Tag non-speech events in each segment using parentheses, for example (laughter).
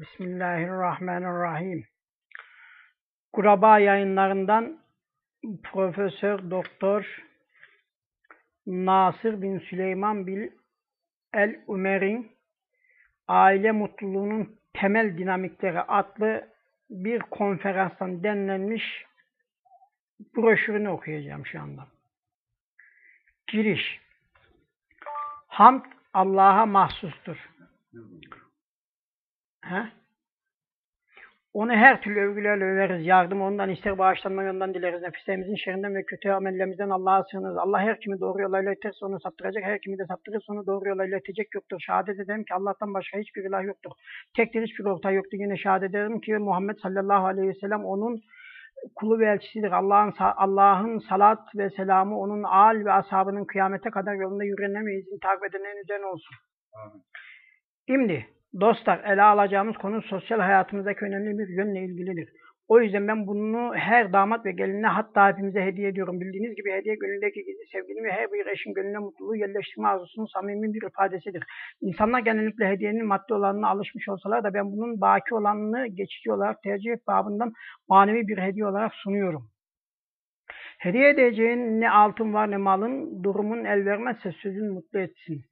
Bismillahirrahmanirrahim. Kuraba yayınlarından Profesör Doktor Nasır bin Süleyman bin El Umer'in Aile Mutluluğunun Temel Dinamikleri adlı bir konferanstan denlenmiş broşürünü okuyacağım şu anda. Giriş Hamd Allah'a mahsustur. He? Onu her türlü övgülerle överiz. Yardım ondan ister bağışlanma ondan dileriz. Nefislerimizin şerrinden ve kötü amellerimizden Allah'a sığınırız. Allah her kimi doğru yola iletirse onu saptıracak. Her kimi de saptırırsa onu doğru yola iletecek yoktur. Şehadet ederim ki Allah'tan başka hiçbir ilah yoktur. Tektir hiçbir ortağı yoktur. Yine şehadet ederim ki Muhammed sallallahu aleyhi ve sellem onun kulu ve elçisidir. Allah'ın Allah'ın salat ve selamı onun al ve ashabının kıyamete kadar yolunda izini takip edenlerin üzerine olsun. Amin. Şimdi Dostlar, ele alacağımız konu sosyal hayatımızdaki önemli bir yönle ilgilidir. O yüzden ben bunu her damat ve gelinine hatta hepimize hediye ediyorum. Bildiğiniz gibi hediye gönüldeki gizli sevginin ve her bir eşin gönlüne mutluluğu yerleştirme arzusunun samimi bir ifadesidir. İnsanlar genellikle hediyenin maddi olanına alışmış olsalar da ben bunun baki olanını geçici olarak tercih babından manevi bir hediye olarak sunuyorum. Hediye edeceğin ne altın var ne malın, durumun el vermezse sözün mutlu etsin.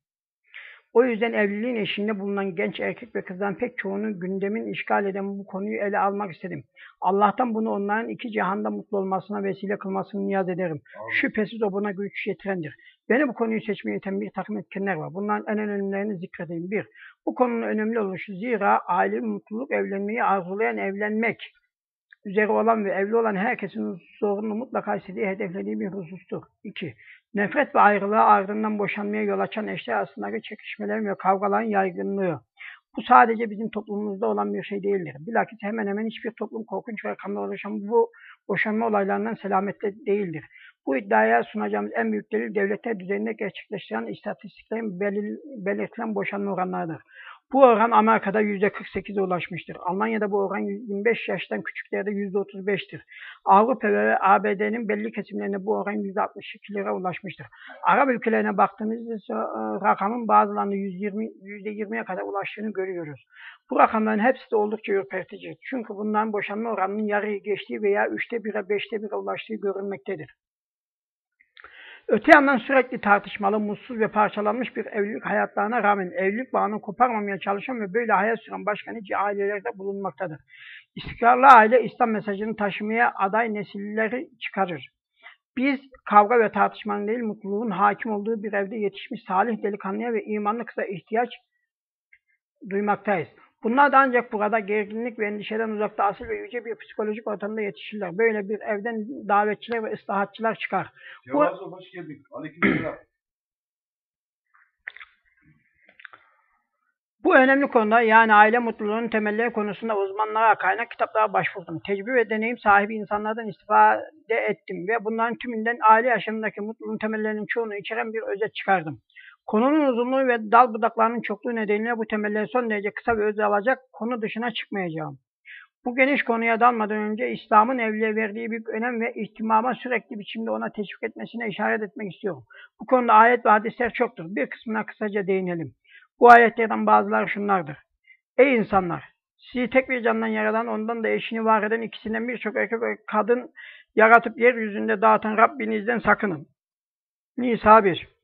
O yüzden evliliğin eşiğinde bulunan genç erkek ve kızdan pek çoğunu gündemin işgal eden bu konuyu ele almak istedim. Allah'tan bunu onların iki cihanda mutlu olmasına vesile kılmasını niyaz ederim. Amin. Şüphesiz o buna güç yetirendir. Beni bu konuyu seçmeye iten bir takım etkenler var. Bunların en önemlilerini zikredeyim. Bir, bu konunun önemli oluşu zira aile mutluluk evlenmeyi arzulayan evlenmek üzere olan ve evli olan herkesin zorunlu mutlaka istediği, hedeflediği bir husustur. 2. Nefret ve ayrılığa ardından boşanmaya yol açan eşler arasındaki çekişmelerin ve kavgaların yaygınlığı. Bu sadece bizim toplumumuzda olan bir şey değildir. Bilakis hemen hemen hiçbir toplum korkunç rakamla oluşan bu boşanma olaylarından selamette değildir. Bu iddiaya sunacağımız en büyük delil devletler düzeyinde gerçekleştiren istatistiklerin belirtilen boşanma oranlarıdır. Bu oran Amerika'da %48'e ulaşmıştır. Almanya'da bu oran 25 yaştan küçüklerde %35'tir. Avrupa ve ABD'nin belli kesimlerinde bu oran %62'lere ulaşmıştır. Arap ülkelerine baktığımızda ise e, rakamın bazılarında %20'ye kadar ulaştığını görüyoruz. Bu rakamların hepsi de oldukça ürpertici. Çünkü bunların boşanma oranının yarıyı geçtiği veya üçte 1'e beşte 1'e ulaştığı görülmektedir. Öte yandan sürekli tartışmalı, mutsuz ve parçalanmış bir evlilik hayatlarına rağmen evlilik bağını koparmamaya çalışan ve böyle hayat süren başka nice ailelerde bulunmaktadır. İstikrarlı aile İslam mesajını taşımaya aday nesilleri çıkarır. Biz kavga ve tartışmanın değil mutluluğun hakim olduğu bir evde yetişmiş salih delikanlıya ve imanlı kıza ihtiyaç duymaktayız. Bunlar da ancak burada gerginlik ve endişeden uzakta asıl ve yüce bir psikolojik ortamda yetişirler. Böyle bir evden davetçiler ve ıslahatçılar çıkar. Cevaz Bu... hoş. Aleykümselam. Bu önemli konuda yani aile mutluluğunun temelleri konusunda uzmanlara, kaynak kitaplara başvurdum. Tecrübe ve deneyim sahibi insanlardan istifade ettim ve bunların tümünden aile yaşamındaki mutluluğun temellerinin çoğunu içeren bir özet çıkardım. Konunun uzunluğu ve dal budaklarının çokluğu nedeniyle bu temelleri son derece kısa ve öz alacak konu dışına çıkmayacağım. Bu geniş konuya dalmadan önce İslam'ın evliliğe verdiği büyük önem ve ihtimama sürekli biçimde ona teşvik etmesine işaret etmek istiyorum. Bu konuda ayet ve hadisler çoktur. Bir kısmına kısaca değinelim. Bu ayetlerden bazıları şunlardır. Ey insanlar! Sizi tek bir candan yaradan, ondan da eşini var eden ikisinden birçok erkek ve kadın yaratıp yeryüzünde dağıtan Rabbinizden sakının. Nisa 1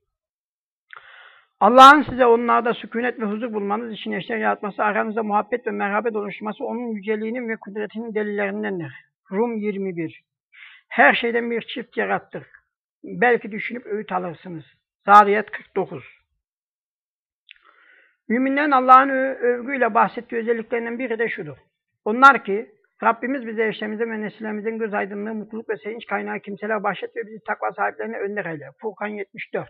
Allah'ın size onlarda sükunet ve huzur bulmanız için eşler yaratması, aranızda muhabbet ve merhamet oluşturması onun yüceliğinin ve kudretinin delillerindendir. Rum 21 Her şeyden bir çift yarattır. Belki düşünüp öğüt alırsınız. Zariyet 49 Müminlerin Allah'ın övgüyle bahsettiği özelliklerinden biri de şudur. Onlar ki Rabbimiz bize eşlerimizin ve nesillerimizin göz aydınlığı, mutluluk ve sevinç kaynağı kimseler bahşet ve bizi takva sahiplerine önder eyle. Furkan 74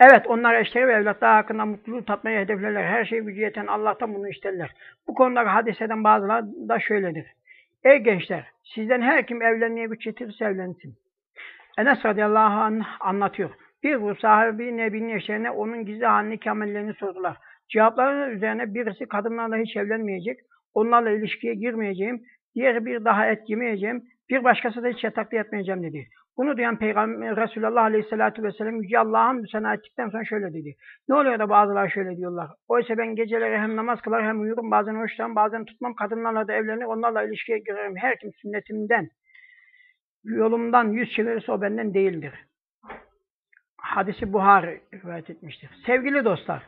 Evet, onlar eşleri ve evlatları hakkında mutluluğu tatmayı hedeflerler. Her şey gücü yeten Allah'tan bunu isterler. Bu konuda hadiseden bazıları da şöyledir. Ey gençler, sizden her kim evlenmeye güç yetirirse evlensin. Enes radıyallahu anh anlatıyor. Bir grup sahibi Nebi'nin eşlerine onun gizli halini kamellerini sordular. Cevaplarının üzerine birisi kadınlarla hiç evlenmeyecek, onlarla ilişkiye girmeyeceğim, diğeri bir daha et yemeyeceğim, bir başkası da hiç yatakta yatmayacağım dedi. Bunu duyan Peygamber Resulullah Aleyhisselatü Vesselam Yüce Allah'ın müsena ettikten sonra şöyle dedi. Ne oluyor da bazılar şöyle diyorlar. Oysa ben geceleri hem namaz kılar hem uyurum. Bazen hoşlanırım, bazen tutmam. Kadınlarla da evlenir. Onlarla ilişkiye girerim. Her kim sünnetimden, yolumdan yüz çevirirse o benden değildir. Hadisi Buhari rivayet etmiştir. Sevgili dostlar,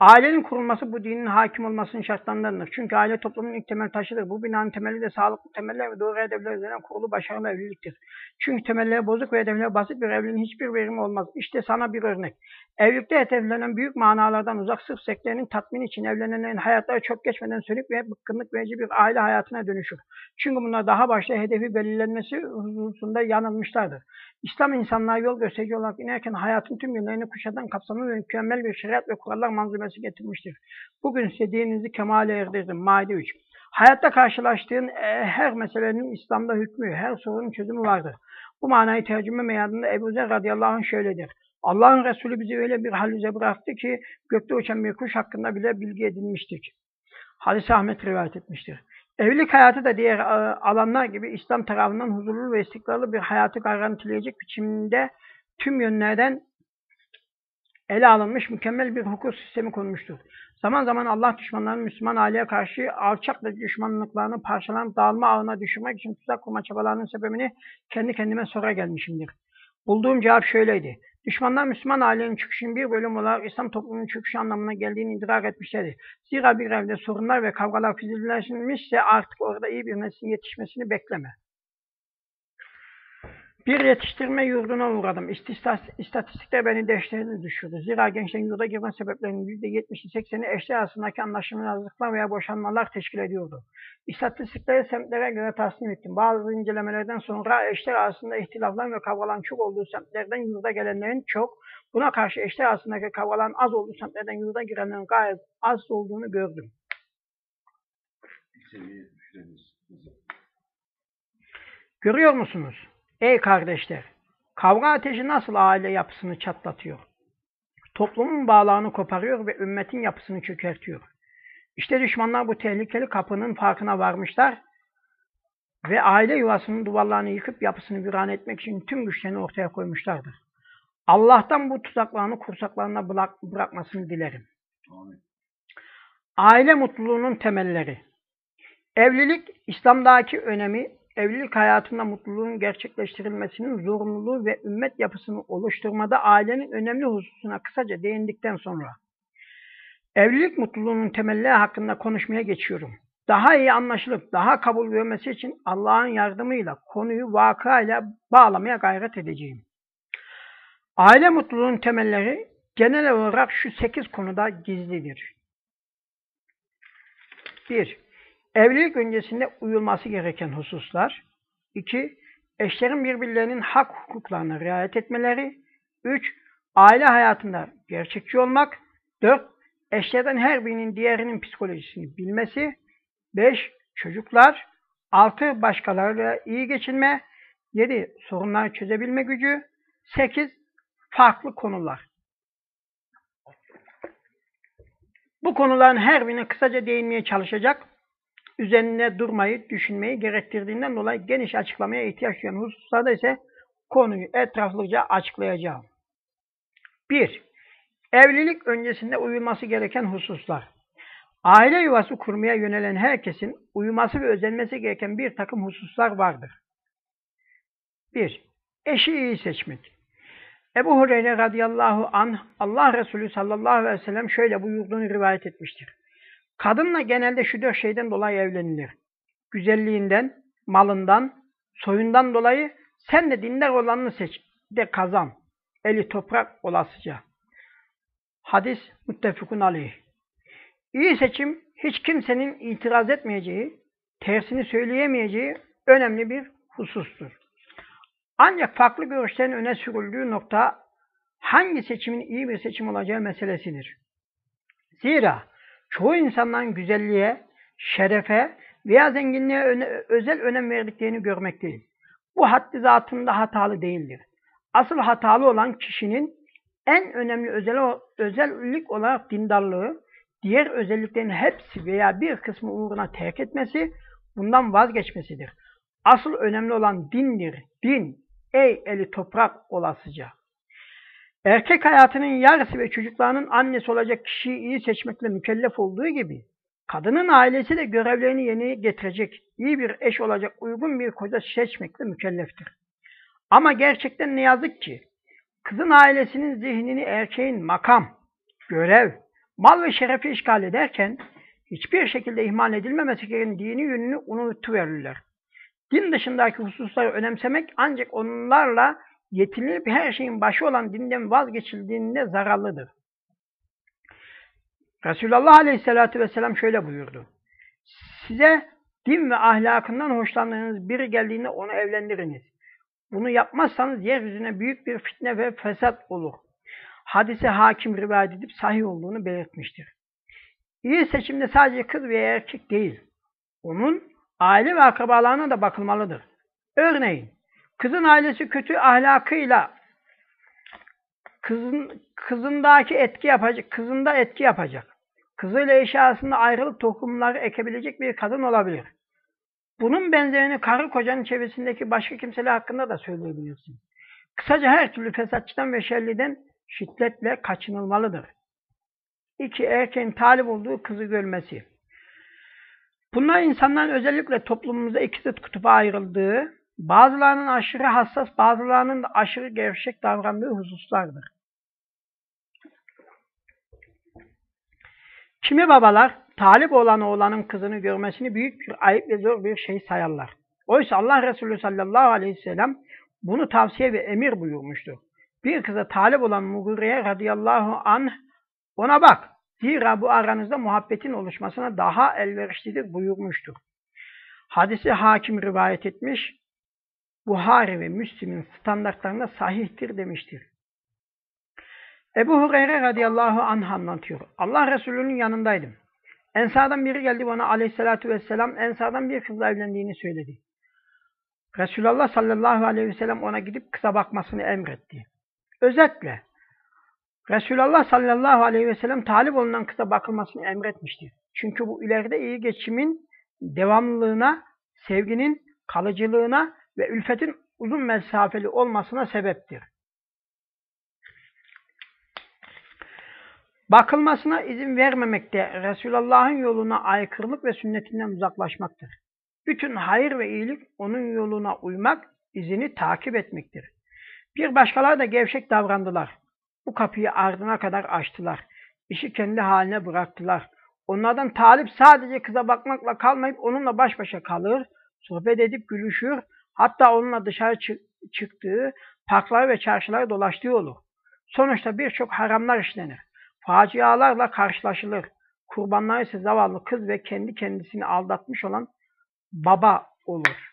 Ailenin kurulması bu dinin hakim olmasının şartlarındandır. Çünkü aile toplumun ilk temel taşıdır. Bu binanın temeli de sağlıklı temeller ve doğru hedefler üzerine kurulu başarılı evliliktir. Çünkü temelleri bozuk ve hedefleri basit bir evliliğin hiçbir verimi olmaz. İşte sana bir örnek. Evlilikte hedeflenen büyük manalardan uzak sırf seklerin tatmini için evlenenlerin hayatları çok geçmeden sönük ve bıkkınlık verici bir aile hayatına dönüşür. Çünkü bunlar daha başta hedefi belirlenmesi hususunda yanılmışlardır. İslam insanlığa yol gösterici olarak inerken hayatın tüm yönlerini kuşatan kapsamlı ve mükemmel bir şeriat ve kurallar manzumesi getirmiştir. Bugün size dininizi kemale erdirdim. Maide 3. Hayatta karşılaştığın e, her meselenin İslam'da hükmü, her sorunun çözümü vardır. Bu manayı tercüme meyadında Ebu Zer radıyallahu anh şöyledir. Allah'ın Resulü bizi öyle bir hal bıraktı ki gökte uçan bir kuş hakkında bile bilgi edinmiştik. Hadis Ahmet rivayet etmiştir. Evlilik hayatı da diğer e, alanlar gibi İslam tarafından huzurlu ve istikrarlı bir hayatı garantileyecek biçimde tüm yönlerden ele alınmış mükemmel bir hukuk sistemi konmuştur. Zaman zaman Allah düşmanlarının Müslüman aileye karşı alçak ve düşmanlıklarını parçalanıp dağılma ağına düşürmek için tuzak kurma çabalarının sebebini kendi kendime sonra gelmişimdir. Bulduğum cevap şöyleydi. Düşmanlar Müslüman ailenin çıkışının bir bölüm olarak İslam toplumunun çöküşü anlamına geldiğini idrak etmişlerdi. Zira bir evde sorunlar ve kavgalar fizilleşmişse artık orada iyi bir neslin yetişmesini bekleme. Bir yetiştirme yurduna uğradım. İstatistikler beni dehşete düşürdü. Zira gençlerin yurda girme sebeplerinin %70'i 80'i eşler arasındaki anlaşmazlıklar veya boşanmalar teşkil ediyordu. İstatistikleri semtlere göre tasnim ettim. Bazı incelemelerden sonra eşler arasında ihtilaflar ve kavgaların çok olduğu semtlerden yurda gelenlerin çok, buna karşı eşler arasındaki kavgaların az olduğu semtlerden yurda girenlerin gayet az olduğunu gördüm. Görüyor musunuz? Ey kardeşler! Kavga ateşi nasıl aile yapısını çatlatıyor? Toplumun bağlarını koparıyor ve ümmetin yapısını çökertiyor. İşte düşmanlar bu tehlikeli kapının farkına varmışlar ve aile yuvasının duvarlarını yıkıp yapısını viran etmek için tüm güçlerini ortaya koymuşlardır. Allah'tan bu tuzaklarını kursaklarına bırakmasını dilerim. Aile mutluluğunun temelleri. Evlilik, İslam'daki önemi, evlilik hayatında mutluluğun gerçekleştirilmesinin zorunluluğu ve ümmet yapısını oluşturmada ailenin önemli hususuna kısaca değindikten sonra evlilik mutluluğunun temelleri hakkında konuşmaya geçiyorum. Daha iyi anlaşılıp daha kabul görmesi için Allah'ın yardımıyla konuyu vakayla bağlamaya gayret edeceğim. Aile mutluluğunun temelleri genel olarak şu sekiz konuda gizlidir. 1. Evlilik öncesinde uyulması gereken hususlar. 2. Eşlerin birbirlerinin hak hukuklarına riayet etmeleri. 3. Aile hayatında gerçekçi olmak. 4. Eşlerden her birinin diğerinin psikolojisini bilmesi. 5. Çocuklar. 6. Başkalarıyla iyi geçinme. 7. Sorunları çözebilme gücü. 8. Farklı konular. Bu konuların her birine kısaca değinmeye çalışacak üzerine durmayı, düşünmeyi gerektirdiğinden dolayı geniş açıklamaya ihtiyaç duyan hususlarda ise konuyu etraflıca açıklayacağım. 1. Evlilik öncesinde uyulması gereken hususlar. Aile yuvası kurmaya yönelen herkesin uyuması ve özenmesi gereken bir takım hususlar vardır. 1. Eşi iyi seçmek. Ebu Hureyre radıyallahu anh Allah Resulü sallallahu aleyhi ve sellem şöyle buyurduğunu rivayet etmiştir. Kadınla genelde şu dört şeyden dolayı evlenilir. Güzelliğinden, malından, soyundan dolayı sen de dindar olanını seç de kazan. Eli toprak olasıca. Hadis muttefukun aleyh. İyi seçim hiç kimsenin itiraz etmeyeceği, tersini söyleyemeyeceği önemli bir husustur. Ancak farklı görüşlerin öne sürüldüğü nokta hangi seçimin iyi bir seçim olacağı meselesidir. Zira çoğu insanların güzelliğe, şerefe veya zenginliğe öne, özel önem verdiklerini görmekteyiz. Bu haddi zatında hatalı değildir. Asıl hatalı olan kişinin en önemli özel, özellik olarak dindarlığı, diğer özelliklerin hepsi veya bir kısmı uğruna terk etmesi, bundan vazgeçmesidir. Asıl önemli olan dindir. Din, Ey eli toprak olasıca! Erkek hayatının yarısı ve çocuklarının annesi olacak kişiyi iyi seçmekle mükellef olduğu gibi, kadının ailesi de görevlerini yerine getirecek, iyi bir eş olacak uygun bir koca seçmekle mükelleftir. Ama gerçekten ne yazık ki, kızın ailesinin zihnini erkeğin makam, görev, mal ve şerefi işgal ederken, hiçbir şekilde ihmal edilmemesi gereken dini yönünü unutuverirler. Din dışındaki hususları önemsemek ancak onlarla yetinilip her şeyin başı olan dinden vazgeçildiğinde zararlıdır. Resulullah Aleyhisselatü Vesselam şöyle buyurdu. Size din ve ahlakından hoşlandığınız biri geldiğinde onu evlendiriniz. Bunu yapmazsanız yeryüzüne büyük bir fitne ve fesat olur. Hadise hakim rivayet edip sahih olduğunu belirtmiştir. İyi seçimde sadece kız veya erkek değil, onun aile ve akrabalarına da bakılmalıdır. Örneğin, kızın ailesi kötü ahlakıyla kızın kızındaki etki yapacak, kızında etki yapacak. Kızıyla eşi arasında ayrılık tohumları ekebilecek bir kadın olabilir. Bunun benzerini karı kocanın çevresindeki başka kimseler hakkında da söyleyebilirsin. Kısaca her türlü fesatçıdan ve şerliden şiddetle kaçınılmalıdır. İki, erkeğin talip olduğu kızı görmesi. Bunlar insanların özellikle toplumumuzda iki zıt kutuba ayrıldığı, bazılarının aşırı hassas, bazılarının da aşırı gevşek davrandığı hususlardır. Kimi babalar talip olan oğlanın kızını görmesini büyük bir ayıp ve zor bir şey sayarlar. Oysa Allah Resulü sallallahu aleyhi ve sellem bunu tavsiye ve emir buyurmuştur. Bir kıza talip olan Mugriye radıyallahu anh ona bak. Zira bu aranızda muhabbetin oluşmasına daha elverişlidir buyurmuştur. Hadisi hakim rivayet etmiş, Buhari ve Müslim'in standartlarında sahihtir demiştir. Ebu Hureyre radıyallahu anh anlatıyor. Allah Resulü'nün yanındaydım. Ensardan biri geldi bana aleyhissalatü vesselam Ensardan bir kızla evlendiğini söyledi. Resulullah sallallahu aleyhi ve sellem ona gidip kıza bakmasını emretti. Özetle Resulullah sallallahu aleyhi ve sellem talip olunan kıza bakılmasını emretmiştir. Çünkü bu ileride iyi geçimin devamlılığına, sevginin kalıcılığına ve ülfetin uzun mesafeli olmasına sebeptir. Bakılmasına izin vermemek de Resulullah'ın yoluna aykırılık ve sünnetinden uzaklaşmaktır. Bütün hayır ve iyilik onun yoluna uymak, izini takip etmektir. Bir başkaları da gevşek davrandılar. Bu kapıyı ardına kadar açtılar. İşi kendi haline bıraktılar. Onlardan talip sadece kıza bakmakla kalmayıp onunla baş başa kalır, sohbet edip gülüşür, hatta onunla dışarı çıktığı, parkları ve çarşıları dolaştığı olur. Sonuçta birçok haramlar işlenir. Facialarla karşılaşılır. Kurbanlar ise zavallı kız ve kendi kendisini aldatmış olan baba olur.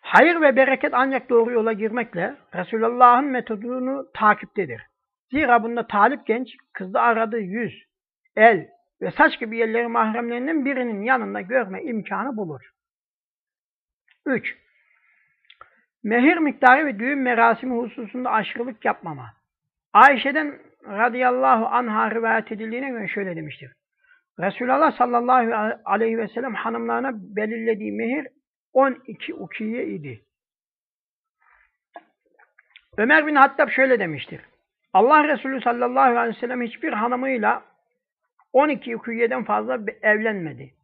Hayır ve bereket ancak doğru yola girmekle Resulullah'ın metodunu takiptedir. Zira bunda talip genç, kızda aradığı yüz, el ve saç gibi yerleri mahremlerinden birinin yanında görme imkanı bulur. 3. Mehir miktarı ve düğün merasimi hususunda aşırılık yapmama. Ayşe'den radıyallahu anha rivayet edildiğine göre şöyle demiştir. Resulullah sallallahu aleyhi ve sellem hanımlarına belirlediği mehir 12 ukiye idi. Ömer bin Hattab şöyle demiştir. Allah Resulü sallallahu aleyhi ve sellem hiçbir hanımıyla 12 ukiyeden fazla evlenmedi.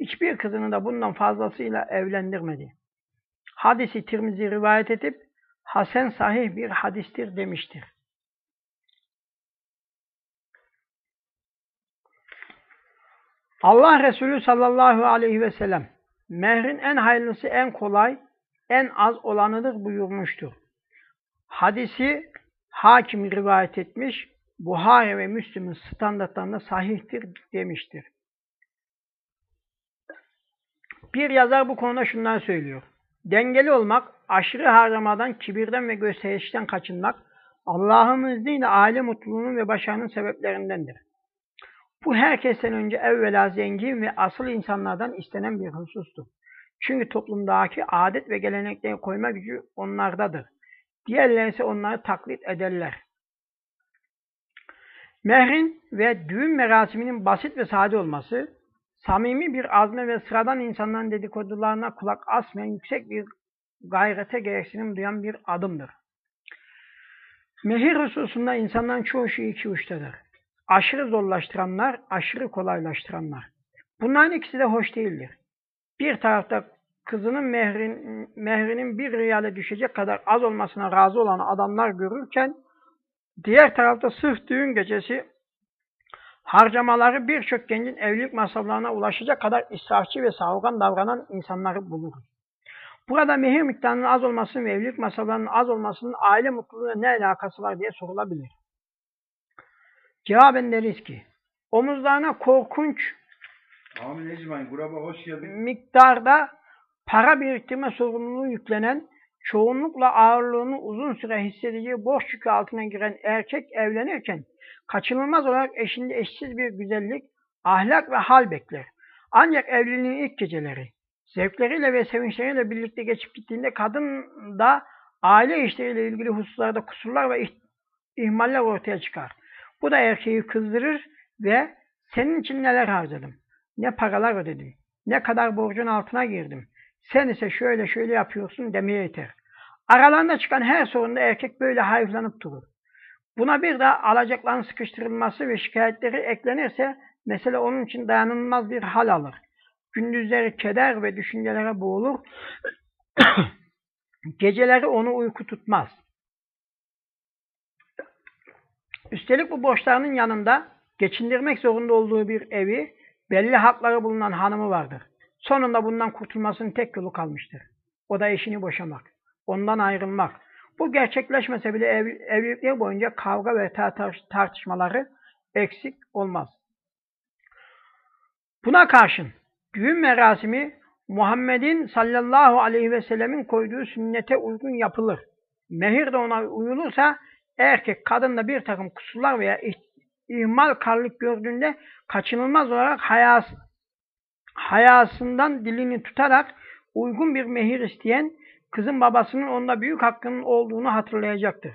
Hiçbir kızını da bundan fazlasıyla evlendirmedi. Hadisi Tirmizi rivayet edip Hasen sahih bir hadistir demiştir. Allah Resulü sallallahu aleyhi ve sellem mehrin en hayırlısı en kolay, en az olanıdır buyurmuştur. Hadisi hakim rivayet etmiş, Buhari ve Müslim'in standartlarında sahihtir demiştir. Bir yazar bu konuda şundan söylüyor. Dengeli olmak, aşırı harcamadan, kibirden ve gösterişten kaçınmak, Allah'ın izniyle aile mutluluğunun ve başarının sebeplerindendir. Bu herkesten önce evvela zengin ve asıl insanlardan istenen bir husustur. Çünkü toplumdaki adet ve gelenekleri koyma gücü onlardadır. Diğerleri ise onları taklit ederler. Mehrin ve düğün merasiminin basit ve sade olması, samimi bir azme ve sıradan insanların dedikodularına kulak asmayan yüksek bir gayrete gereksinim duyan bir adımdır. Mehir hususunda insanların çoğu şey iki uçtadır. Aşırı zorlaştıranlar, aşırı kolaylaştıranlar. Bunların ikisi de hoş değildir. Bir tarafta kızının mehrin, mehrinin bir riyale düşecek kadar az olmasına razı olan adamlar görürken, diğer tarafta sırf düğün gecesi harcamaları birçok gencin evlilik masraflarına ulaşacak kadar israfçı ve savurgan davranan insanları buluruz. Burada mehir miktarının az olmasının ve evlilik masraflarının az olmasının aile mutluluğuna ne alakası var diye sorulabilir. Cevaben deriz ki, omuzlarına korkunç Amin hoş geldin. miktarda para biriktirme sorumluluğu yüklenen, çoğunlukla ağırlığını uzun süre hissedeceği borç yükü altına giren erkek evlenirken, kaçınılmaz olarak eşinde eşsiz bir güzellik, ahlak ve hal bekler. Ancak evliliğin ilk geceleri, zevkleriyle ve sevinçleriyle birlikte geçip gittiğinde kadın da aile işleriyle ilgili hususlarda kusurlar ve ihmaller ortaya çıkar. Bu da erkeği kızdırır ve senin için neler harcadım, ne paralar ödedim, ne kadar borcun altına girdim, sen ise şöyle şöyle yapıyorsun demeye yeter. Aralarında çıkan her sorunda erkek böyle hayıflanıp durur. Buna bir de alacakların sıkıştırılması ve şikayetleri eklenirse mesele onun için dayanılmaz bir hal alır. Gündüzleri keder ve düşüncelere boğulur. (coughs) Geceleri onu uyku tutmaz. Üstelik bu borçlarının yanında geçindirmek zorunda olduğu bir evi, belli hakları bulunan hanımı vardır. Sonunda bundan kurtulmasının tek yolu kalmıştır. O da eşini boşamak, ondan ayrılmak. Bu gerçekleşmese bile ev, evlilikleri boyunca kavga ve tartışmaları eksik olmaz. Buna karşın düğün merasimi Muhammed'in sallallahu aleyhi ve sellemin koyduğu sünnete uygun yapılır. Mehir de ona uyulursa erkek kadında bir takım kusurlar veya ihmal karlık gördüğünde kaçınılmaz olarak hayas, hayasından dilini tutarak uygun bir mehir isteyen kızın babasının onda büyük hakkının olduğunu hatırlayacaktır.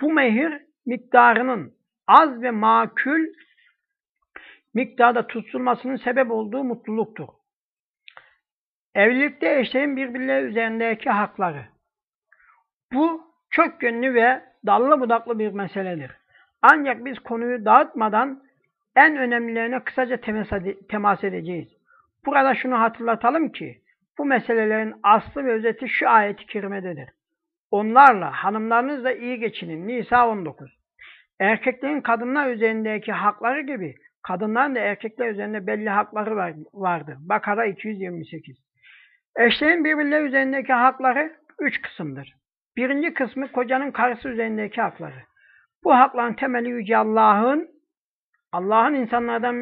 Bu mehir miktarının az ve makül miktarda tutulmasının sebep olduğu mutluluktur. Evlilikte eşlerin birbirleri üzerindeki hakları. Bu çok yönlü ve dallı budaklı bir meseledir. Ancak biz konuyu dağıtmadan en önemlilerine kısaca temas edeceğiz. Burada şunu hatırlatalım ki, bu meselelerin aslı ve özeti şu ayet-i kerimededir. Onlarla, hanımlarınızla iyi geçinin. Nisa 19. Erkeklerin kadınlar üzerindeki hakları gibi, kadınların da erkekler üzerinde belli hakları var, vardır. Bakara 228. Eşlerin birbirleri üzerindeki hakları üç kısımdır. Birinci kısmı kocanın karısı üzerindeki hakları. Bu hakların temeli Yüce Allah'ın Allah'ın insanlardan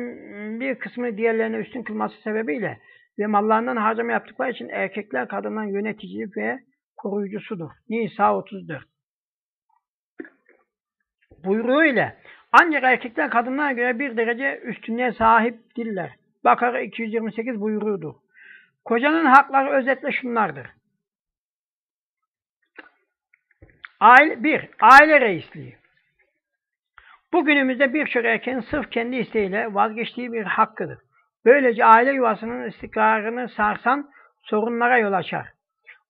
bir kısmını diğerlerine üstün kılması sebebiyle ve mallarından harcama yaptıkları için erkekler kadından yönetici ve koruyucusudur. Nisa 34 Buyruğu ile ancak erkekler kadınlara göre bir derece üstünlüğe sahiptirler. Bakara 228 buyruğudur. Kocanın hakları özetle şunlardır. Aile, bir, aile reisliği. Bugünümüzde birçok erkeğin sırf kendi isteğiyle vazgeçtiği bir hakkıdır. Böylece aile yuvasının istikrarını sarsan sorunlara yol açar.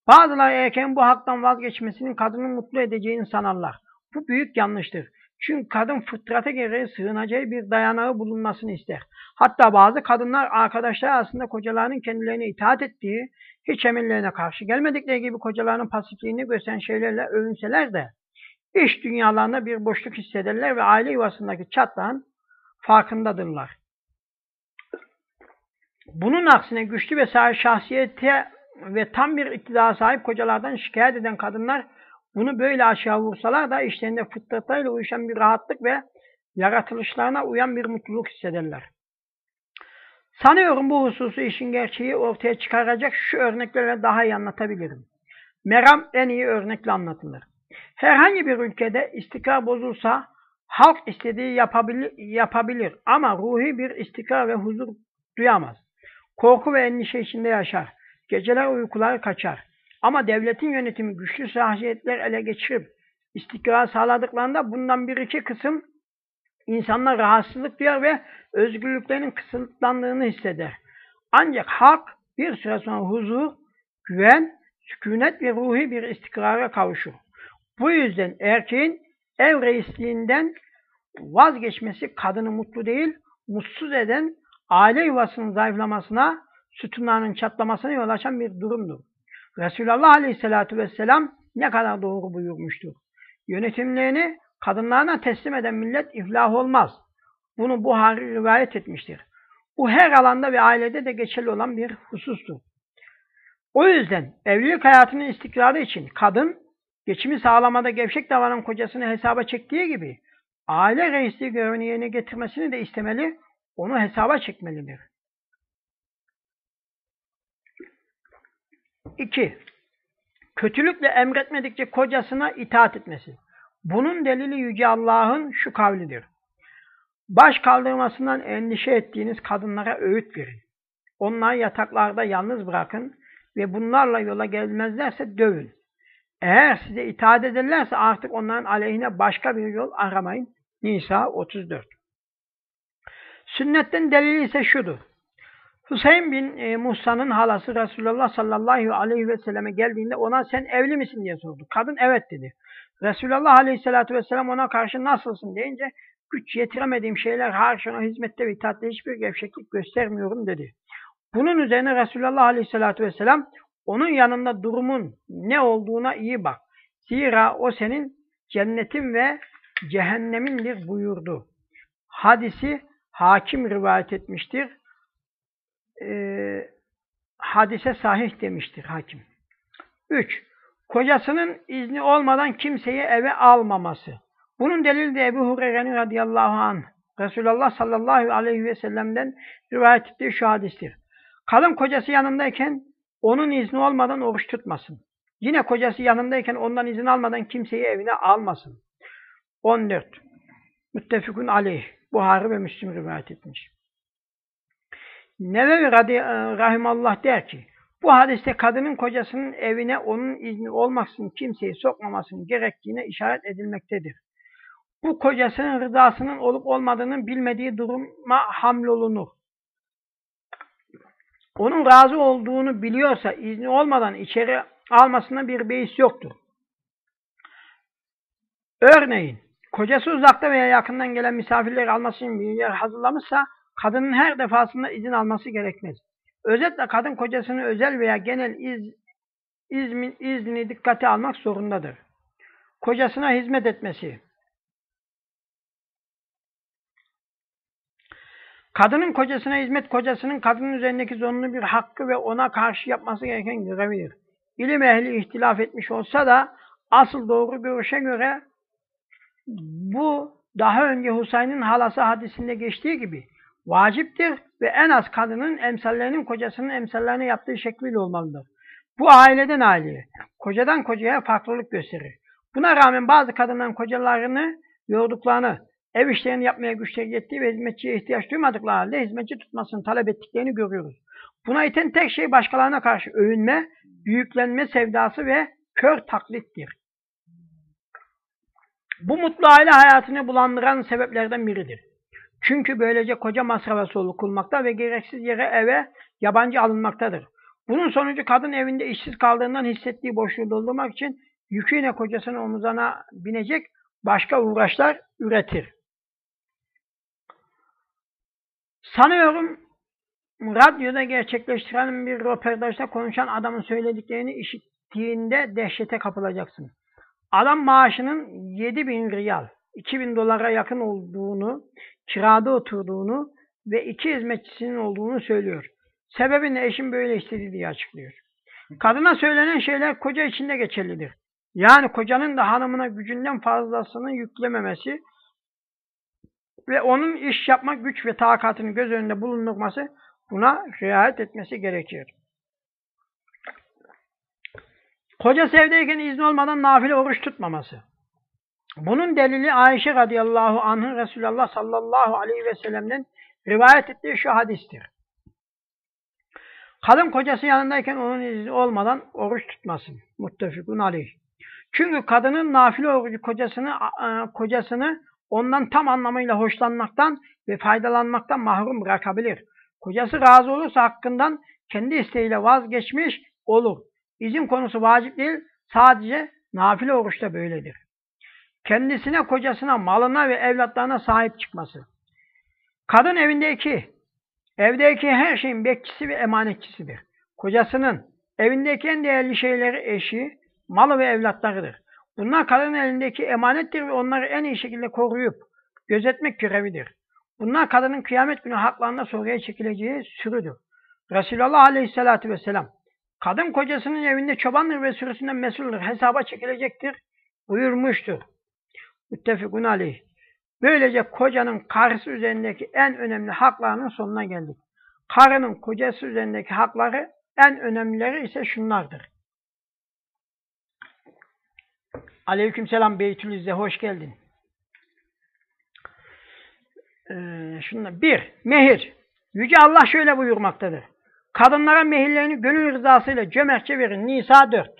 Bazıları erkeğin bu haktan vazgeçmesinin kadını mutlu edeceğini sanarlar. Bu büyük yanlıştır. Çünkü kadın fıtrata gereği sığınacağı bir dayanağı bulunmasını ister. Hatta bazı kadınlar arkadaşlar arasında kocalarının kendilerine itaat ettiği, hiç emirlerine karşı gelmedikleri gibi kocalarının pasifliğini gösteren şeylerle övünseler de, iş dünyalarında bir boşluk hissederler ve aile yuvasındaki çatlağın farkındadırlar. Bunun aksine güçlü ve şahsiyete ve tam bir iktidara sahip kocalardan şikayet eden kadınlar bunu böyle aşağı vursalar da işlerinde fıtratlarıyla uyuşan bir rahatlık ve yaratılışlarına uyan bir mutluluk hissederler. Sanıyorum bu hususu işin gerçeği ortaya çıkaracak şu örneklerle daha iyi anlatabilirim. Meram en iyi örnekle anlatılır. Herhangi bir ülkede istikrar bozulsa halk istediği yapabilir, yapabilir ama ruhi bir istikrar ve huzur duyamaz. Korku ve endişe içinde yaşar. Geceler uykuları kaçar. Ama devletin yönetimi güçlü şahsiyetler ele geçirip istikrar sağladıklarında bundan bir iki kısım insanlar rahatsızlık duyar ve özgürlüklerinin kısıtlandığını hisseder. Ancak hak bir süre sonra huzur, güven, sükunet ve ruhi bir istikrara kavuşur. Bu yüzden erkeğin ev reisliğinden vazgeçmesi kadını mutlu değil, mutsuz eden aile yuvasının zayıflamasına, sütunlarının çatlamasına yol açan bir durumdur. Resulullah Aleyhisselatü Vesselam ne kadar doğru buyurmuştur. Yönetimlerini kadınlarına teslim eden millet iflah olmaz. Bunu Buhari rivayet etmiştir. Bu her alanda ve ailede de geçerli olan bir husustur. O yüzden evlilik hayatının istikrarı için kadın, geçimi sağlamada gevşek davranan kocasını hesaba çektiği gibi, aile reisliği görevini yerine getirmesini de istemeli, onu hesaba çekmelidir. 2. Kötülükle emretmedikçe kocasına itaat etmesi. Bunun delili Yüce Allah'ın şu kavlidir. Baş kaldırmasından endişe ettiğiniz kadınlara öğüt verin. Onları yataklarda yalnız bırakın ve bunlarla yola gelmezlerse dövün. Eğer size itaat ederlerse artık onların aleyhine başka bir yol aramayın. Nisa 34 Sünnetten delili ise şudur. Hüseyin bin e, Musa'nın halası Resulullah sallallahu aleyhi ve selleme geldiğinde ona sen evli misin diye sordu. Kadın evet dedi. Resulullah aleyhissalatü vesselam ona karşı nasılsın deyince güç yetiremediğim şeyler hariç ona hizmette ve itaatte hiçbir gevşeklik göstermiyorum dedi. Bunun üzerine Resulullah aleyhissalatü vesselam onun yanında durumun ne olduğuna iyi bak. Zira o senin cennetin ve cehennemindir buyurdu. Hadisi hakim rivayet etmiştir. Ee, hadise sahih demiştir hakim. 3. Kocasının izni olmadan kimseyi eve almaması. Bunun delili de Ebu Hureyre'nin radıyallahu anh Resulullah sallallahu aleyhi ve sellem'den rivayet ettiği şu hadistir. Kadın kocası yanındayken onun izni olmadan oruç tutmasın. Yine kocası yanındayken ondan izin almadan kimseyi evine almasın. 14. Müttefikun aleyh. Buhari ve Müslim rivayet etmiş. Nevevi Rahimallah der ki, bu hadiste kadının kocasının evine onun izni olmaksızın kimseyi sokmamasının gerektiğine işaret edilmektedir. Bu kocasının rızasının olup olmadığını bilmediği duruma hamlolunur. Onun razı olduğunu biliyorsa izni olmadan içeri almasına bir beis yoktur. Örneğin, kocası uzakta veya yakından gelen misafirleri alması için bir yer hazırlamışsa, kadının her defasında izin alması gerekmez. Özetle kadın kocasını özel veya genel iz, izmin, izni dikkate almak zorundadır. Kocasına hizmet etmesi. Kadının kocasına hizmet, kocasının kadının üzerindeki zorunlu bir hakkı ve ona karşı yapması gereken görevidir. İlim ehli ihtilaf etmiş olsa da asıl doğru görüşe göre bu daha önce Husayn'ın halası hadisinde geçtiği gibi vaciptir ve en az kadının emsallerinin kocasının emsallerine yaptığı şekliyle olmalıdır. Bu aileden aileye, kocadan kocaya farklılık gösterir. Buna rağmen bazı kadınların kocalarını yorduklarını, ev işlerini yapmaya güçleri yettiği ve hizmetçiye ihtiyaç duymadıkları halde hizmetçi tutmasını talep ettiklerini görüyoruz. Buna iten tek şey başkalarına karşı övünme, büyüklenme sevdası ve kör taklittir. Bu mutlu aile hayatını bulandıran sebeplerden biridir. Çünkü böylece koca masrafa solukulmakta ve gereksiz yere eve yabancı alınmaktadır. Bunun sonucu kadın evinde işsiz kaldığından hissettiği boşluğu doldurmak için yüküyle kocasının omuzuna binecek başka uğraşlar üretir. Sanıyorum radyoda gerçekleştirilen bir röportajda konuşan adamın söylediklerini işittiğinde dehşete kapılacaksın. Adam maaşının 7 bin riyal, 2000 dolara yakın olduğunu, kirada oturduğunu ve iki hizmetçisinin olduğunu söylüyor. Sebebini eşim böyle istedi diye açıklıyor. Kadına söylenen şeyler koca içinde geçerlidir. Yani kocanın da hanımına gücünden fazlasını yüklememesi ve onun iş yapmak güç ve takatını göz önünde bulundurması buna riayet etmesi gerekir. Koca sevdeyken izni olmadan nafile oruç tutmaması. Bunun delili Ayşe radıyallahu anh'ın Resulullah sallallahu aleyhi ve sellem'den rivayet ettiği şu hadistir. Kadın kocası yanındayken onun izni olmadan oruç tutmasın. Muttafikun aleyh. Çünkü kadının nafile orucu kocasını, kocasını ondan tam anlamıyla hoşlanmaktan ve faydalanmaktan mahrum bırakabilir. Kocası razı olursa hakkından kendi isteğiyle vazgeçmiş olur. İzin konusu vacip değil, sadece nafile oruçta böyledir. Kendisine, kocasına, malına ve evlatlarına sahip çıkması. Kadın evindeki, evdeki her şeyin bekçisi ve emanetçisidir. Kocasının evindeki en değerli şeyleri eşi, malı ve evlatlarıdır. Bunlar kadının elindeki emanettir ve onları en iyi şekilde koruyup gözetmek görevidir. Bunlar kadının kıyamet günü haklarında soruya çekileceği sürüdür. Resulullah Aleyhisselatü Vesselam, kadın kocasının evinde çobandır ve sürüsünden mesuldür, hesaba çekilecektir buyurmuştur. Müttefikun aleyh. Böylece kocanın karısı üzerindeki en önemli haklarının sonuna geldik. Karının kocası üzerindeki hakları en önemlileri ise şunlardır. Aleykümselam Beytülizze hoş geldin. Ee, şunlar. Bir, mehir. Yüce Allah şöyle buyurmaktadır. Kadınlara mehirlerini gönül rızasıyla cömertçe verin. Nisa 4.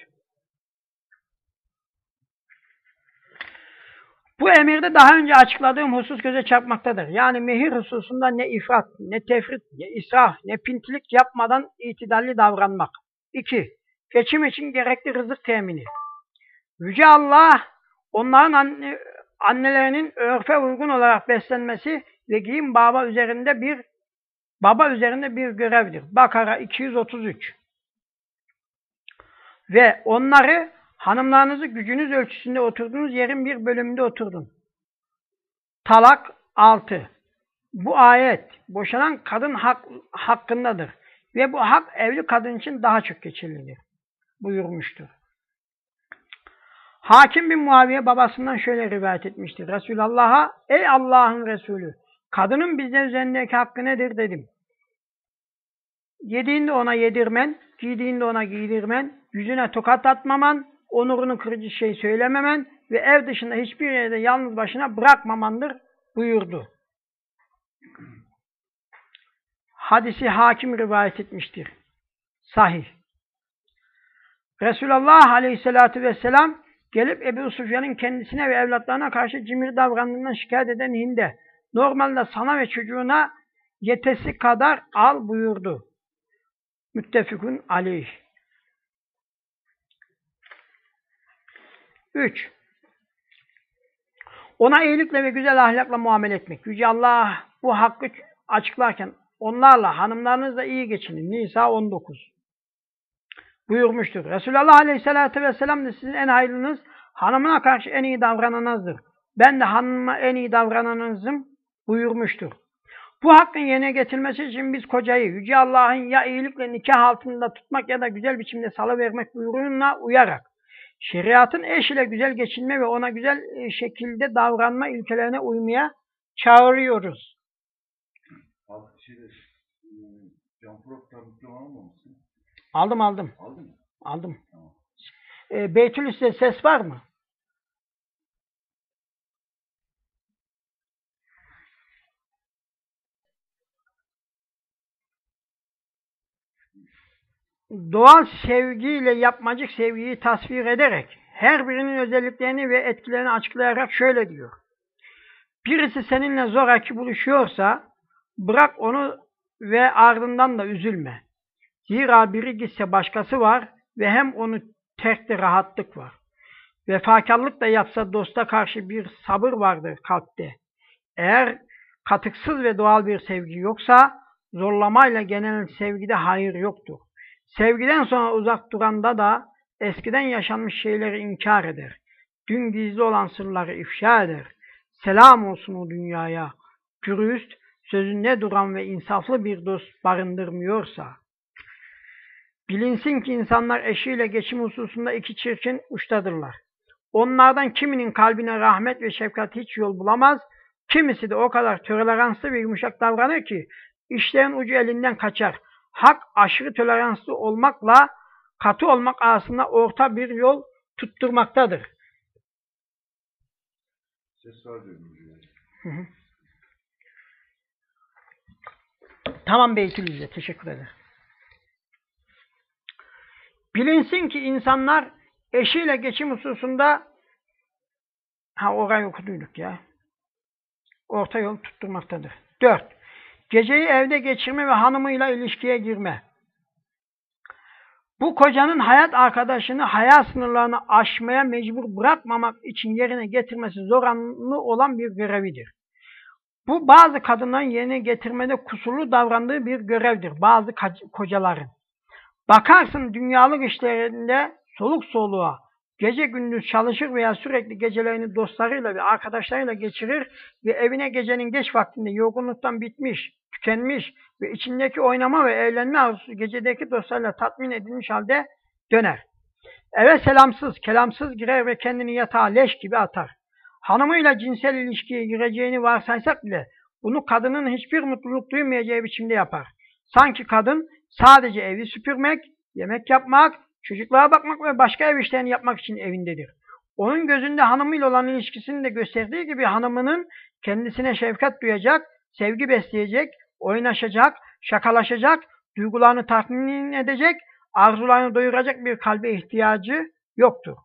Bu emirde daha önce açıkladığım husus göze çarpmaktadır. Yani mehir hususunda ne ifrat, ne tefrit, ne israf, ne pintilik yapmadan itidalli davranmak. 2. Geçim için gerekli rızık temini. Yüce Allah onların anne, annelerinin örfe uygun olarak beslenmesi ve giyim baba üzerinde bir baba üzerinde bir görevdir. Bakara 233. Ve onları hanımlarınızı gücünüz ölçüsünde oturduğunuz yerin bir bölümünde oturdun. Talak 6. Bu ayet boşanan kadın hak, hakkındadır. Ve bu hak evli kadın için daha çok geçerlidir. Buyurmuştur. Hakim bin Muaviye babasından şöyle rivayet etmiştir. Resulullah'a ey Allah'ın Resulü kadının bizden üzerindeki hakkı nedir dedim. Yediğinde ona yedirmen, giydiğinde ona giydirmen, yüzüne tokat atmaman, onurunu kırıcı şey söylememen ve ev dışında hiçbir yerde yalnız başına bırakmamandır buyurdu. Hadisi hakim rivayet etmiştir. Sahih. Resulullah Aleyhisselatü Vesselam gelip Ebu Sufyan'ın kendisine ve evlatlarına karşı cimri davrandığından şikayet eden Hinde, normalde sana ve çocuğuna yetesi kadar al buyurdu. Müttefikun aleyh. 3. Ona iyilikle ve güzel ahlakla muamele etmek. Yüce Allah bu hakkı açıklarken onlarla hanımlarınızla iyi geçinin. Nisa 19. Buyurmuştur. Resulullah Aleyhisselatü Vesselam da sizin en hayırlınız hanımına karşı en iyi davrananınızdır. Ben de hanıma en iyi davrananınızım buyurmuştur. Bu hakkın yerine getirilmesi için biz kocayı Yüce Allah'ın ya iyilikle nikah altında tutmak ya da güzel biçimde salıvermek buyruğuna uyarak şeriatın eş ile güzel geçinme ve ona güzel e, şekilde davranma ilkelerine uymaya çağırıyoruz. Abi şeyde ıı, Can Prof'tan diploma almamışsın. Aldım aldım. Aldın mı? Aldım. Tamam. E, Beytülüs'te ses var mı? Doğal sevgiyle yapmacık sevgiyi tasvir ederek her birinin özelliklerini ve etkilerini açıklayarak şöyle diyor. Birisi seninle zoraki buluşuyorsa bırak onu ve ardından da üzülme. Zira biri gitse başkası var ve hem onu terkte rahatlık var. Vefakarlık da yapsa dosta karşı bir sabır vardır kalpte. Eğer katıksız ve doğal bir sevgi yoksa zorlamayla genel sevgide hayır yoktur. Sevgiden sonra uzak duranda da eskiden yaşanmış şeyleri inkar eder. Dün gizli olan sırları ifşa eder. Selam olsun o dünyaya. Dürüst, sözünde duran ve insaflı bir dost barındırmıyorsa. Bilinsin ki insanlar eşiyle geçim hususunda iki çirkin uçtadırlar. Onlardan kiminin kalbine rahmet ve şefkat hiç yol bulamaz, kimisi de o kadar toleranslı ve yumuşak davranır ki işlerin ucu elinden kaçar. Hak aşırı toleranslı olmakla katı olmak arasında orta bir yol tutturmaktadır. Ses var. Tamam Beytülüz'e teşekkür ederim. Bilinsin ki insanlar eşiyle geçim hususunda ha orayı okuduyduk ya. Orta yol tutturmaktadır. Dört. Geceyi evde geçirme ve hanımıyla ilişkiye girme. Bu kocanın hayat arkadaşını hayat sınırlarını aşmaya mecbur bırakmamak için yerine getirmesi zorunlu olan bir görevidir. Bu bazı kadınların yerine getirmede kusurlu davrandığı bir görevdir bazı kocaların. Bakarsın dünyalık işlerinde soluk soluğa, gece gündüz çalışır veya sürekli gecelerini dostlarıyla ve arkadaşlarıyla geçirir ve evine gecenin geç vaktinde yorgunluktan bitmiş, tükenmiş ve içindeki oynama ve eğlenme arzusu gecedeki dostlarıyla tatmin edilmiş halde döner. Eve selamsız, kelamsız girer ve kendini yatağa leş gibi atar. Hanımıyla cinsel ilişkiye gireceğini varsaysak bile bunu kadının hiçbir mutluluk duymayacağı biçimde yapar. Sanki kadın sadece evi süpürmek, yemek yapmak, çocuklara bakmak ve başka ev işlerini yapmak için evindedir. Onun gözünde hanımıyla olan ilişkisini de gösterdiği gibi hanımının kendisine şefkat duyacak, sevgi besleyecek, oynaşacak, şakalaşacak, duygularını tatmin edecek, arzularını doyuracak bir kalbe ihtiyacı yoktur.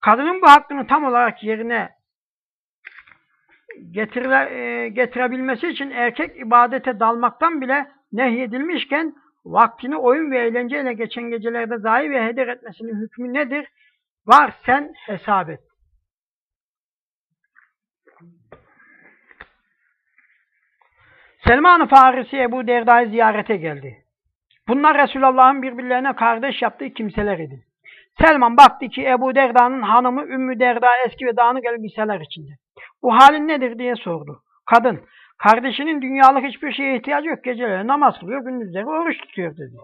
Kadının bu hakkını tam olarak yerine e, getirebilmesi için erkek ibadete dalmaktan bile nehyedilmişken vaktini oyun ve eğlenceyle geçen gecelerde zayi ve heder etmesinin hükmü nedir? Var sen hesap et. Selman-ı Farisi Ebu Derda'yı ziyarete geldi. Bunlar Resulullah'ın birbirlerine kardeş yaptığı kimseler idi. Selman baktı ki Ebu Derda'nın hanımı Ümmü Derda eski ve dağınık elbiseler içinde. Bu halin nedir diye sordu. Kadın, kardeşinin dünyalık hiçbir şeye ihtiyacı yok. Geceleri namaz kılıyor, gündüzleri oruç tutuyor dedi.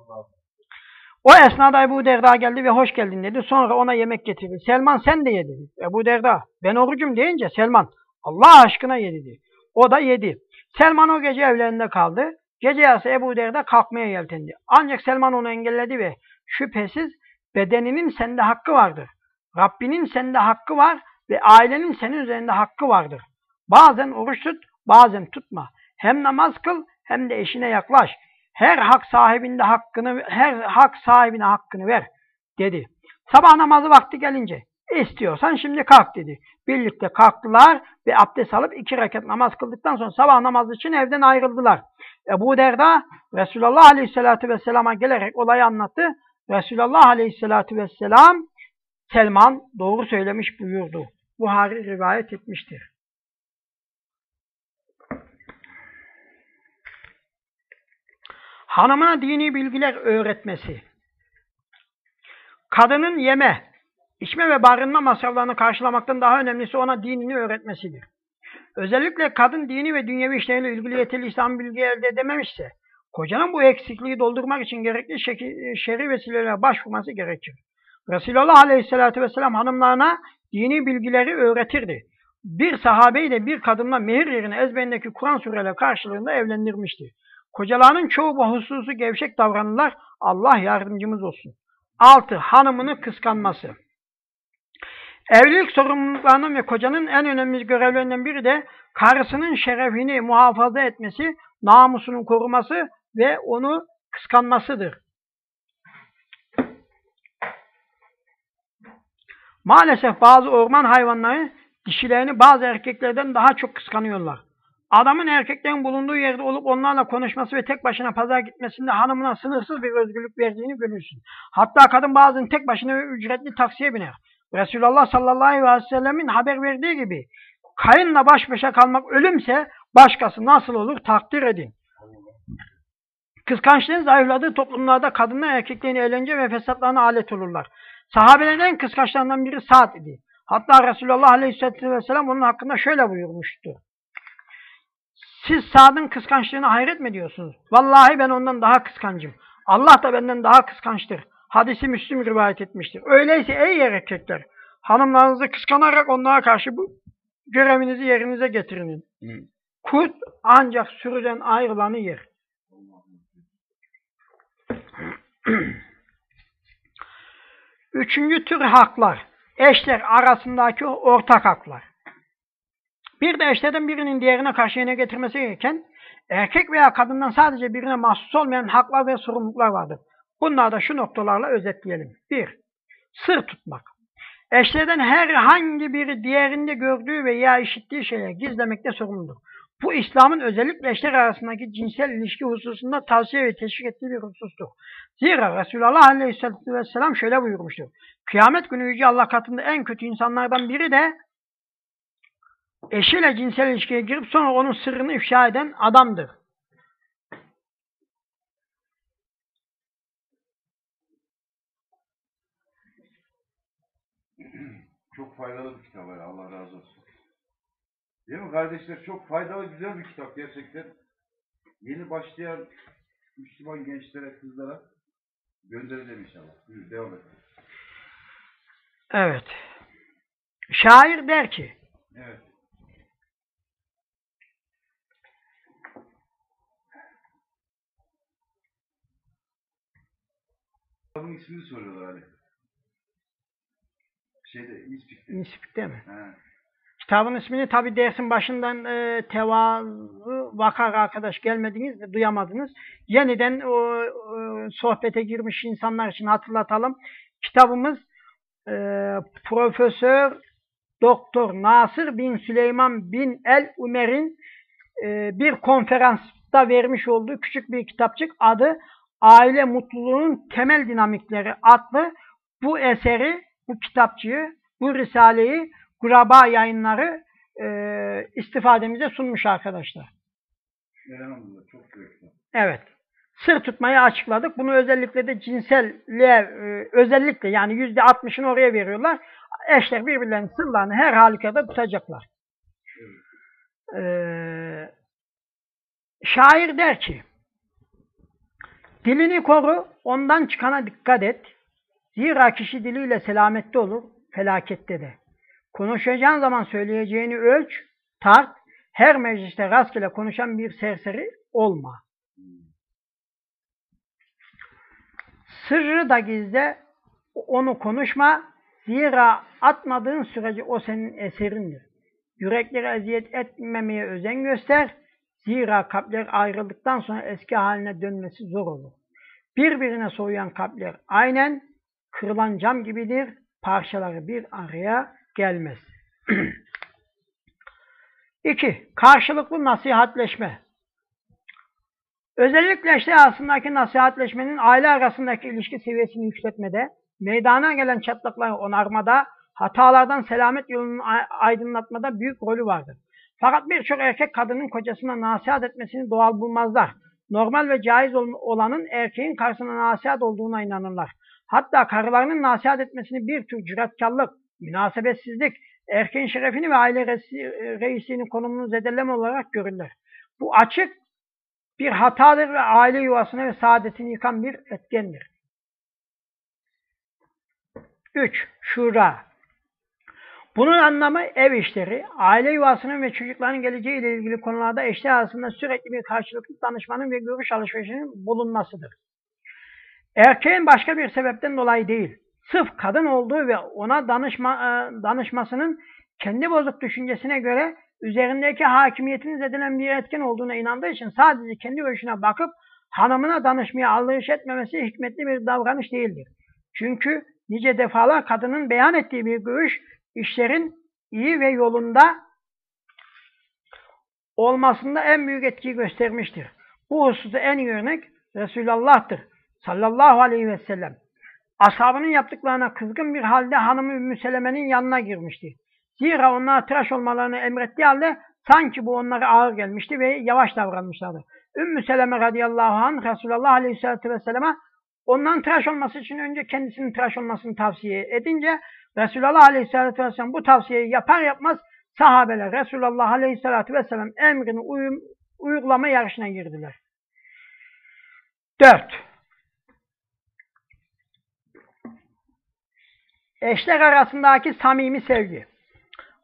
O esnada Ebu Derda geldi ve hoş geldin dedi. Sonra ona yemek getirdi. Selman sen de ye dedi. Ebu Derda ben orucum deyince Selman Allah aşkına ye dedi. O da yedi. Selman o gece evlerinde kaldı. Gece yarısı Ebu Derda kalkmaya yeltendi. Ancak Selman onu engelledi ve şüphesiz bedeninin sende hakkı vardır. Rabbinin sende hakkı var ve ailenin senin üzerinde hakkı vardır. Bazen oruç tut, bazen tutma. Hem namaz kıl hem de eşine yaklaş. Her hak sahibinde hakkını her hak sahibine hakkını ver dedi. Sabah namazı vakti gelince istiyorsan şimdi kalk dedi. Birlikte kalktılar ve abdest alıp iki rekat namaz kıldıktan sonra sabah namazı için evden ayrıldılar. Ebu Derda Resulullah Aleyhisselatü Vesselam'a gelerek olayı anlattı. Resulullah Aleyhisselatü Vesselam Selman doğru söylemiş buyurdu. Buhari rivayet etmiştir. Hanımına dini bilgiler öğretmesi. Kadının yeme, içme ve barınma masraflarını karşılamaktan daha önemlisi ona dinini öğretmesidir. Özellikle kadın dini ve dünyevi işleriyle ilgili yeterli İslam bilgi elde edememişse, kocanın bu eksikliği doldurmak için gerekli şer'i vesilelerine başvurması gerekir. Resulullah Aleyhisselatü Vesselam hanımlarına dini bilgileri öğretirdi. Bir sahabeyi de bir kadınla mehir yerine ezberindeki Kur'an sureleri karşılığında evlendirmişti. Kocalarının çoğu bu hususu gevşek davranırlar. Allah yardımcımız olsun. 6. Hanımını kıskanması. Evlilik sorumluluklarının ve kocanın en önemli görevlerinden biri de karısının şerefini muhafaza etmesi, namusunu koruması ve onu kıskanmasıdır. Maalesef bazı orman hayvanları dişilerini bazı erkeklerden daha çok kıskanıyorlar. Adamın erkeklerin bulunduğu yerde olup onlarla konuşması ve tek başına pazar gitmesinde hanımına sınırsız bir özgürlük verdiğini görürsün. Hatta kadın bazen tek başına ücretli taksiye biner. Resulullah sallallahu aleyhi ve sellemin haber verdiği gibi kayınla baş başa kalmak ölümse başkası nasıl olur takdir edin. Kıskançlığın zayıfladığı toplumlarda kadınlar erkeklerin eğlence ve fesatlarına alet olurlar. Sahabelerin en kıskançlarından biri Sa'd idi. Hatta Resulullah aleyhisselatü vesselam onun hakkında şöyle buyurmuştu. Siz Sa'd'ın kıskançlığına hayret mi diyorsunuz? Vallahi ben ondan daha kıskancım. Allah da benden daha kıskançtır. Hadisi Müslüm rivayet etmiştir. Öyleyse ey erkekler, hanımlarınızı kıskanarak onlara karşı bu görevinizi yerinize getirin. Kurt ancak sürüden ayrılanı yer. Üçüncü tür haklar. Eşler arasındaki ortak haklar. Bir de eşlerden birinin diğerine karşı yerine getirmesi gereken erkek veya kadından sadece birine mahsus olmayan haklar ve sorumluluklar vardır. Bunları da şu noktalarla özetleyelim. 1. Sır tutmak. Eşlerden herhangi biri diğerinde gördüğü veya işittiği şeyleri gizlemekte sorumludur. Bu İslam'ın özellikle eşler arasındaki cinsel ilişki hususunda tavsiye ve teşvik ettiği bir husustur. Zira Resulullah Aleyhisselatü Vesselam şöyle buyurmuştur. Kıyamet günü Yüce Allah katında en kötü insanlardan biri de eşiyle cinsel ilişkiye girip sonra onun sırrını ifşa eden adamdır. Çok faydalı bir kitap ya. Allah razı olsun. Değil mi kardeşler? Çok faydalı, güzel bir kitap gerçekten. Yeni başlayan Müslüman gençlere, kızlara göndereceğim inşallah. Buyur, devam et. Evet. Şair der ki, Evet. Kitabın ismini soruyorlar hani. Şeyde, İspik'te. İnspik'te mi? He. Kitabın ismini tabi dersin başından e, tevazu vakar arkadaş gelmediniz de duyamadınız. Yeniden o, e, sohbete girmiş insanlar için hatırlatalım. Kitabımız e, Profesör Doktor Nasır bin Süleyman bin El Umer'in e, bir konferansta vermiş olduğu küçük bir kitapçık adı Aile Mutluluğunun Temel Dinamikleri adlı bu eseri, bu kitapçığı, bu risaleyi Guraba yayınları e, istifademize sunmuş arkadaşlar. Elhamdülillah, çok. Evet. Sır tutmayı açıkladık. Bunu özellikle de cinselliğe e, özellikle yani yüzde altmışını oraya veriyorlar. Eşler birbirlerinin sırlarını her halükarda tutacaklar. Ee, şair der ki Dilini koru, ondan çıkana dikkat et. Zira kişi diliyle selamette olur, felakette de. Konuşacağın zaman söyleyeceğini ölç, tart, her mecliste rastgele konuşan bir serseri olma. Sırrı da gizle, onu konuşma. Zira atmadığın sürece o senin eserindir. Yüreklere eziyet etmemeye özen göster. Zira kalpler ayrıldıktan sonra eski haline dönmesi zor olur. Birbirine soğuyan kalpler aynen kırılan cam gibidir. Parçaları bir araya gelmez. (clears throat) 2. Karşılıklı nasihatleşme. Özellikle işte aslındaki nasihatleşmenin aile arasındaki ilişki seviyesini yükseltmede, meydana gelen çatlakları onarmada, hatalardan selamet yolunu aydınlatmada büyük rolü vardır. Fakat birçok erkek kadının kocasına nasihat etmesini doğal bulmazlar. Normal ve caiz olanın erkeğin karşısına nasihat olduğuna inanırlar. Hatta karılarının nasihat etmesini bir tür cüretkarlık, münasebetsizlik, erkeğin şerefini ve aile reisliğinin konumunu zedeleme olarak görürler. Bu açık bir hatadır ve aile yuvasını ve saadetini yıkan bir etkendir. 3. Şura Bunun anlamı ev işleri, aile yuvasının ve çocukların geleceği ile ilgili konularda eşler arasında sürekli bir karşılıklı danışmanın ve görüş alışverişinin bulunmasıdır. Erkeğin başka bir sebepten dolayı değil, sırf kadın olduğu ve ona danışma, e, danışmasının kendi bozuk düşüncesine göre üzerindeki hakimiyetini zedelen bir etken olduğuna inandığı için sadece kendi görüşüne bakıp hanımına danışmaya aldırış etmemesi hikmetli bir davranış değildir. Çünkü nice defalar kadının beyan ettiği bir görüş işlerin iyi ve yolunda olmasında en büyük etkiyi göstermiştir. Bu hususta en iyi örnek Resulullah'tır. Sallallahu aleyhi ve sellem. Ashabının yaptıklarına kızgın bir halde hanımı Ümmü Seleme'nin yanına girmişti. Zira onlar tıraş olmalarını emrettiği halde sanki bu onlara ağır gelmişti ve yavaş davranmışlardı. Ümmü Seleme radıyallahu anh Resulullah aleyhissalatü vesselam'a ondan tıraş olması için önce kendisinin tıraş olmasını tavsiye edince Resulullah aleyhissalatü vesselam bu tavsiyeyi yapar yapmaz sahabeler Resulullah aleyhissalatü vesselam emrini uyum, uygulama yarışına girdiler. 4. Eşler arasındaki samimi sevgi.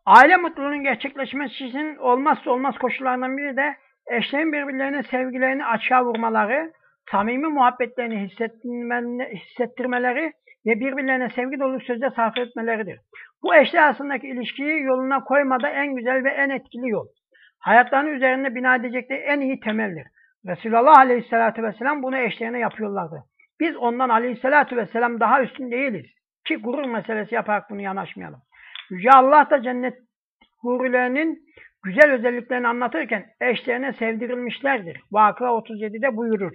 Aile mutluluğunun gerçekleşmesi için olmazsa olmaz koşullarından biri de eşlerin birbirlerine sevgilerini açığa vurmaları, samimi muhabbetlerini hissettirmeleri ve birbirlerine sevgi dolu sözde sarf etmeleridir. Bu eşler arasındaki ilişkiyi yoluna koymada en güzel ve en etkili yol. Hayatlarını üzerinde bina edecekleri en iyi temeldir. Resulullah Aleyhisselatü Vesselam bunu eşlerine yapıyorlardı. Biz ondan Aleyhisselatü Vesselam daha üstün değiliz. Ki gurur meselesi yaparak bunu yanaşmayalım. Yüce Allah da cennet hurilerinin güzel özelliklerini anlatırken eşlerine sevdirilmişlerdir. Vakıa 37'de buyurur.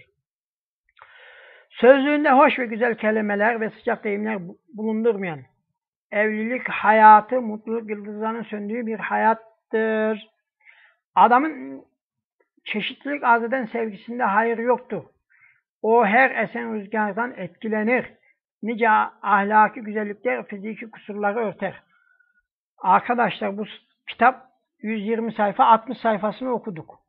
Sözlüğünde hoş ve güzel kelimeler ve sıcak deyimler bulundurmayan, evlilik hayatı mutluluk yıldızlarının söndüğü bir hayattır. Adamın çeşitlilik arz eden sevgisinde hayır yoktur. O her esen rüzgardan etkilenir. Nice ahlaki güzellikler fiziki kusurları örter. Arkadaşlar bu kitap 120 sayfa 60 sayfasını okuduk.